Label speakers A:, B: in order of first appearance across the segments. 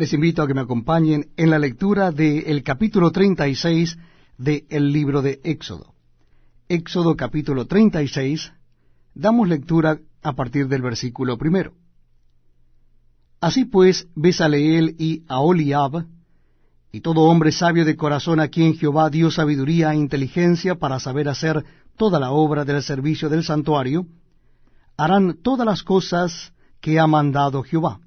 A: Les invito a que me acompañen en la lectura del capítulo 36 del libro de Éxodo. Éxodo capítulo 36, damos lectura a partir del versículo primero. Así pues, Besaleel y Aholiab, y todo hombre sabio de corazón a quien Jehová dio sabiduría e inteligencia para saber hacer toda la obra del servicio del santuario, harán todas las cosas que ha mandado Jehová.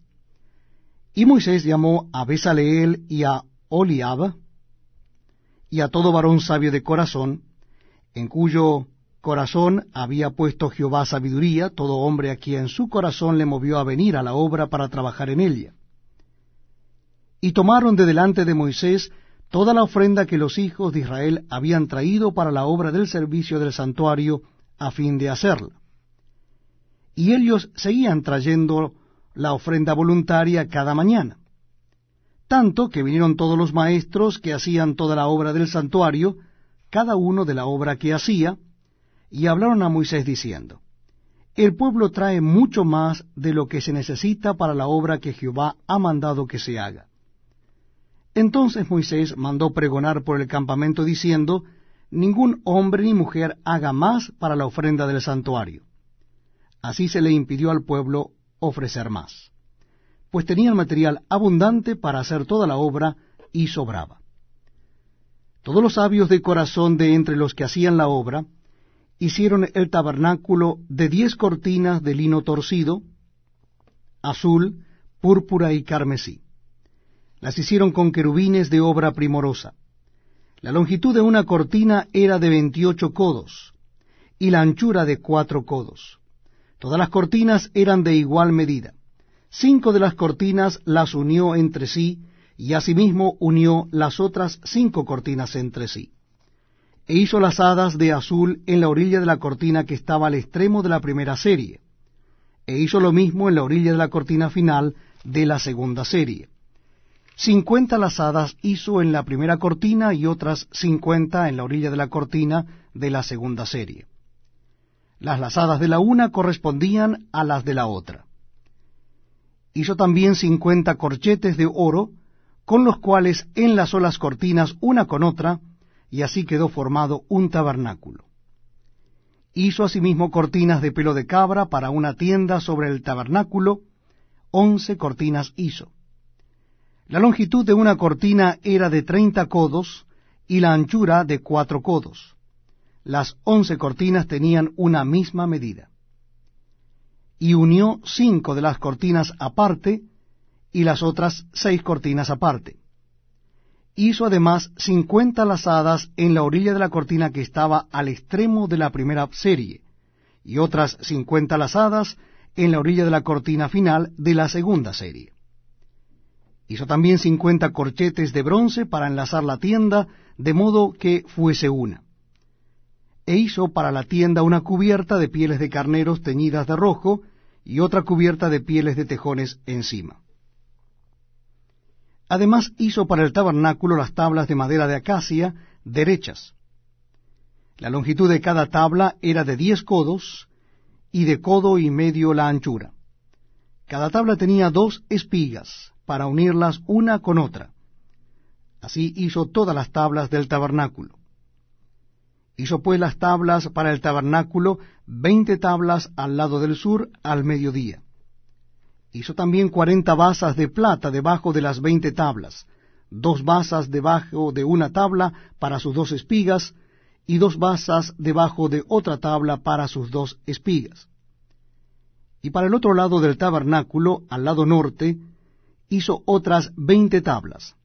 A: Y Moisés llamó a Besaleel y a Oliab, y a todo varón sabio de corazón, en cuyo corazón había puesto Jehová sabiduría, todo hombre a quien su corazón le movió a venir a la obra para trabajar en ella. Y tomaron de delante de Moisés toda la ofrenda que los hijos de Israel habían traído para la obra del servicio del santuario, a fin de hacerla. Y ellos seguían trayendo la ofrenda voluntaria cada mañana. Tanto que vinieron todos los maestros que hacían toda la obra del santuario, cada uno de la obra que hacía, y hablaron a Moisés diciendo, El pueblo trae mucho más de lo que se necesita para la obra que Jehová ha mandado que se haga. Entonces Moisés mandó pregonar por el campamento diciendo, Ningún hombre ni mujer haga más para la ofrenda del santuario. Así se le impidió al pueblo ofrecer más, pues tenían material abundante para hacer toda la obra y sobraba. Todos los sabios de corazón de entre los que hacían la obra hicieron el tabernáculo de diez cortinas de lino torcido, azul, púrpura y carmesí. Las hicieron con querubines de obra primorosa. La longitud de una cortina era de veintiocho codos, y la anchura de cuatro codos Todas las cortinas eran de igual medida. Cinco de las cortinas las unió entre sí, y asimismo unió las otras cinco cortinas entre sí. E hizo las hadas de azul en la orilla de la cortina que estaba al extremo de la primera serie. E hizo lo mismo en la orilla de la cortina final de la segunda serie. Cincuenta lazadas hizo en la primera cortina y otras cincuenta en la orilla de la cortina de la segunda serie. Las lazadas de la una correspondían a las de la otra. Hizo también cincuenta corchetes de oro, con los cuales enlazó las cortinas una con otra, y así quedó formado un tabernáculo. Hizo asimismo cortinas de pelo de cabra para una tienda sobre el tabernáculo, once cortinas hizo. La longitud de una cortina era de treinta codos, y la anchura de cuatro codos las once cortinas tenían una misma medida. Y unió cinco de las cortinas aparte y las otras seis cortinas aparte. Hizo además cincuenta lazadas en la orilla de la cortina que estaba al extremo de la primera serie, y otras cincuenta lazadas en la orilla de la cortina final de la segunda serie. Hizo también cincuenta corchetes de bronce para enlazar la tienda, de modo que fuese una e hizo para la tienda una cubierta de pieles de carneros teñidas de rojo y otra cubierta de pieles de tejones encima. Además hizo para el tabernáculo las tablas de madera de acacia derechas. La longitud de cada tabla era de diez codos y de codo y medio la anchura. Cada tabla tenía dos espigas para unirlas una con otra. Así hizo todas las tablas del tabernáculo. Hizo pues las tablas para el tabernáculo, veinte tablas al lado del sur, al mediodía. Hizo también cuarenta basas de plata debajo de las veinte tablas, dos basas debajo de una tabla para sus dos espigas, y dos basas debajo de otra tabla para sus dos espigas. Y para el otro lado del tabernáculo, al lado norte, hizo otras veinte tablas,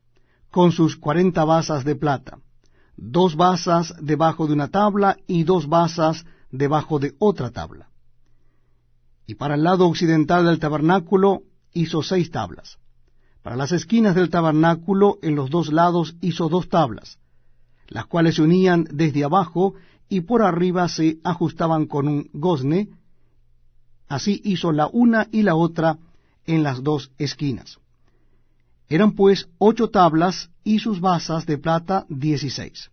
A: con sus cuarenta basas de plata dos basas debajo de una tabla y dos basas debajo de otra tabla. Y para el lado occidental del tabernáculo hizo seis tablas. Para las esquinas del tabernáculo en los dos lados hizo dos tablas, las cuales se unían desde abajo y por arriba se ajustaban con un gozne. Así hizo la una y la otra en las dos esquinas. Eran pues ocho tablas y sus basas de plata dieciséis.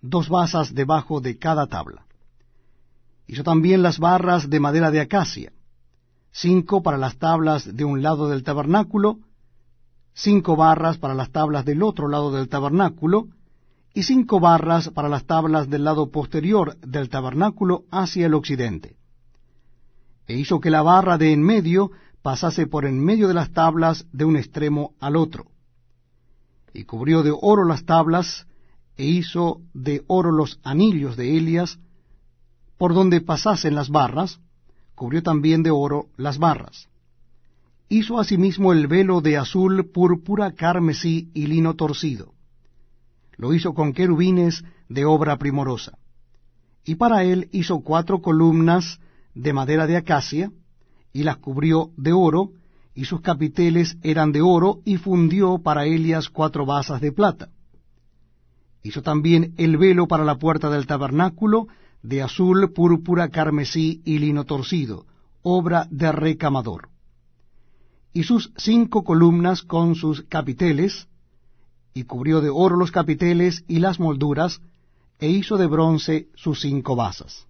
A: Dos basas debajo de cada tabla. Hizo también las barras de madera de acacia, cinco para las tablas de un lado del tabernáculo, cinco barras para las tablas del otro lado del tabernáculo, y cinco barras para las tablas del lado posterior del tabernáculo hacia el occidente. E hizo que la barra de en medio pasase por en medio de las tablas de un extremo al otro. Y cubrió de oro las tablas, e hizo de oro los anillos de Elias, por donde pasasen las barras, cubrió también de oro las barras. Hizo asimismo el velo de azul, púrpura, carmesí y lino torcido. Lo hizo con querubines de obra primorosa. Y para él hizo cuatro columnas de madera de acacia, y las cubrió de oro, y sus capiteles eran de oro, y fundió para Elias cuatro basas de plata. Hizo también el velo para la puerta del tabernáculo, de azul, púrpura, carmesí y lino torcido, obra de recamador. Y sus cinco columnas con sus capiteles, y cubrió de oro los capiteles y las molduras, e hizo de bronce sus cinco basas.